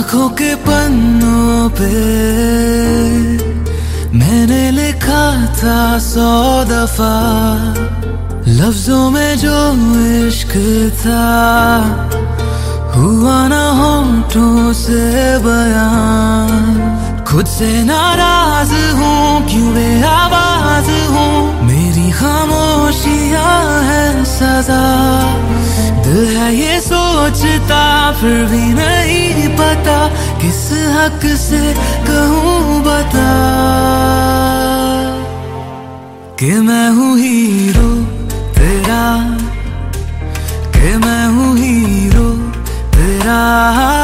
आँखों के पन्नों पे मैंने लिखा था सौ दफ़ा। लफ्जों में जो इश्क था, हुआ ना होठों से बयान। खुद से नाराज़ हूँ, क्यों आवाज़ हूँ? खामोशियाँ है सजा। दिल है ये सोचता, फिर भी नहीं पता किस हक से कहूँ बता। कि मैं हूँ हीरो तेरा, कि मैं हूँ हीरो तेरा।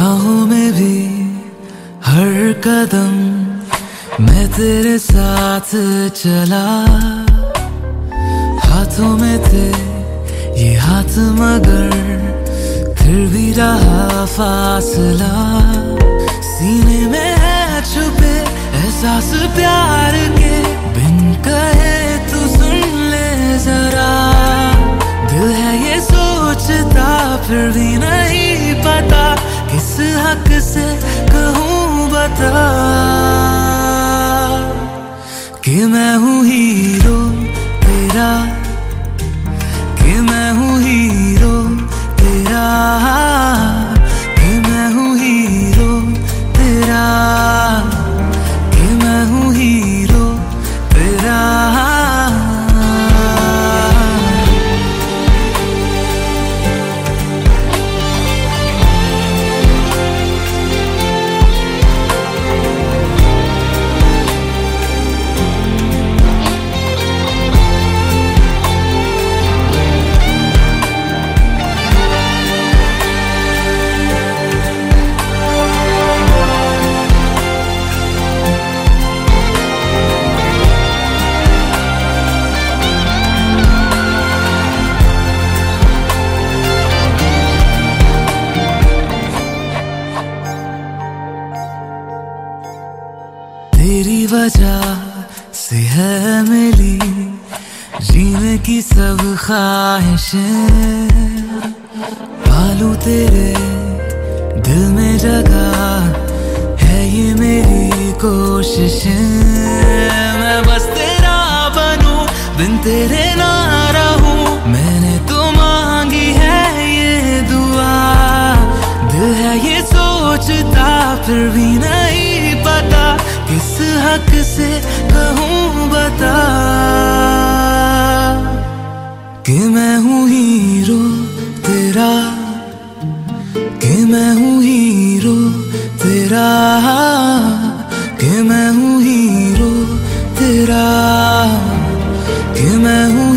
राहों में भी हर कदम मैं तेरे साथ चला। हाथों में थे ये हाथ मगर फिर भी रहा फासला। सीने में है छुपे एहसास प्यार के, बिन कहे तू सुन ले जरा। कि मैं हूँ हीरो तेरा। वजह से है मिली जीने की सब ख्वाहिशें। पालू तेरे दिल में जगह है, ये मेरी कोशिशें। मैं बस तेरा बनूं, बिन तेरे ना रहूँ मैंने तो मांगी है ये दुआ। दिल है ये सोचता, फिर भी पता हक से कहूँ बता कि मैं हूँ हीरो तेरा, कि मैं हूँ हीरो तेरा, कि मैं हूँ हीरो तेरा, कि मैं हूँ